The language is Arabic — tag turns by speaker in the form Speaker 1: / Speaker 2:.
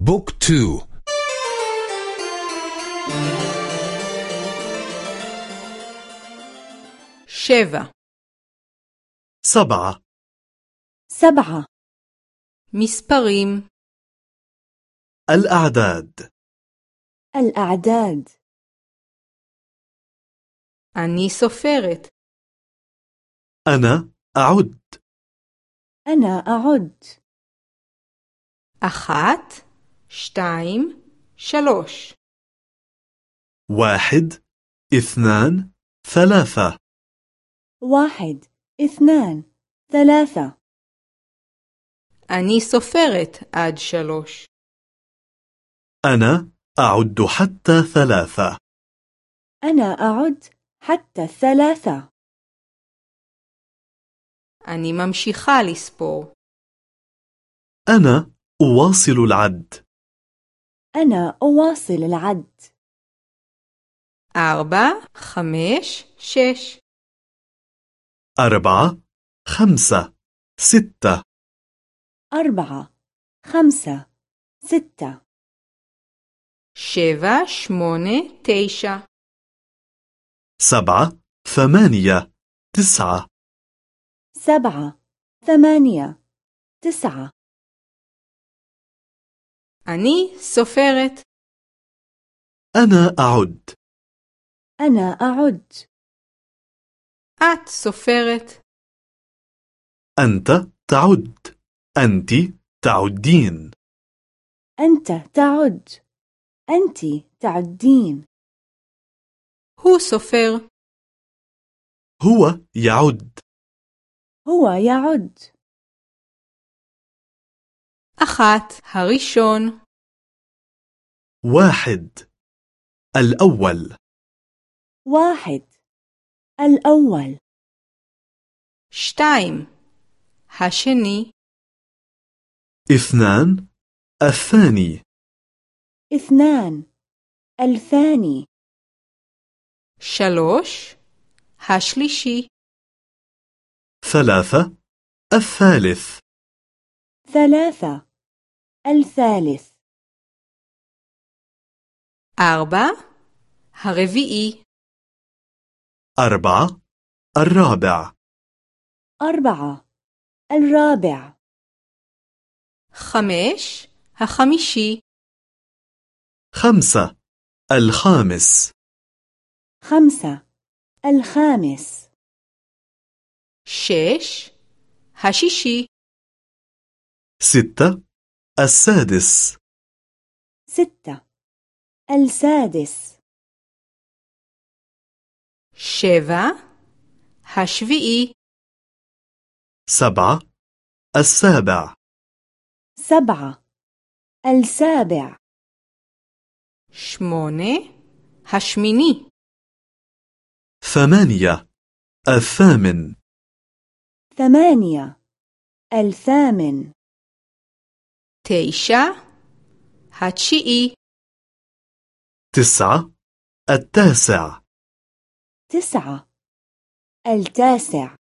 Speaker 1: بوك تو.
Speaker 2: شفا
Speaker 3: سبعة.
Speaker 4: سبعة.
Speaker 2: مسبغيم
Speaker 3: الأعداد.
Speaker 4: الأعداد.
Speaker 2: أني سفرت
Speaker 3: أنا أعد.
Speaker 4: أنا أعد.
Speaker 2: أخات שתיים, שלוש.
Speaker 3: واحد اثنان ثلاثة
Speaker 4: واحد اثنان ثلاثة
Speaker 2: אני סופרת עד שלוש.
Speaker 3: أنا أعد حتى ثلاثة
Speaker 4: أنا أعد حتى الثلاثة
Speaker 2: אני ממשיכה לספור.
Speaker 3: أنا أواصل العد
Speaker 4: أنا أواصل العد.
Speaker 2: أربعة خمس شش.
Speaker 3: أربعة خمسة ستة.
Speaker 4: أربعة خمسة ستة.
Speaker 2: شفا شمونة تيشة
Speaker 3: سبعة ثمانية تسعة.
Speaker 4: سبعة ثمانية تسعة.
Speaker 2: אני סופרת.
Speaker 3: أنا أعد
Speaker 4: أنا أعد
Speaker 2: את סופרת.
Speaker 3: أنت تعد أنت تعدين
Speaker 4: أنت تعد أنت تعدين
Speaker 2: הוא סופר.
Speaker 3: هو يعد
Speaker 4: هو يعد
Speaker 2: אחת, הראשון.
Speaker 3: واحد الأول
Speaker 4: واحد الأول
Speaker 2: שתיים, השני.
Speaker 3: اثنان الثاني
Speaker 4: اثنان الثاني
Speaker 2: שלוש, השלישי.
Speaker 3: ثلاثة الثالث
Speaker 4: ثلاثة الثالث.
Speaker 2: أربعة الربعي
Speaker 3: أربعة الرابع.
Speaker 4: أربعة الرابع.
Speaker 2: خمش هخمشي
Speaker 3: خمسة الخامس.
Speaker 4: خمسة الخامس.
Speaker 2: شش هشيشي
Speaker 3: ستة السادس.
Speaker 4: ستة. السادس.
Speaker 2: شبع هشفئي
Speaker 3: سبعة السابع.
Speaker 4: سبعة. السابع.
Speaker 2: شمونة هشميني
Speaker 3: ثمانية الثامن.
Speaker 4: ثمانية الثامن.
Speaker 2: تيشا. هاتشي
Speaker 3: تسعة. التاسع.
Speaker 4: تسعة. التاسع.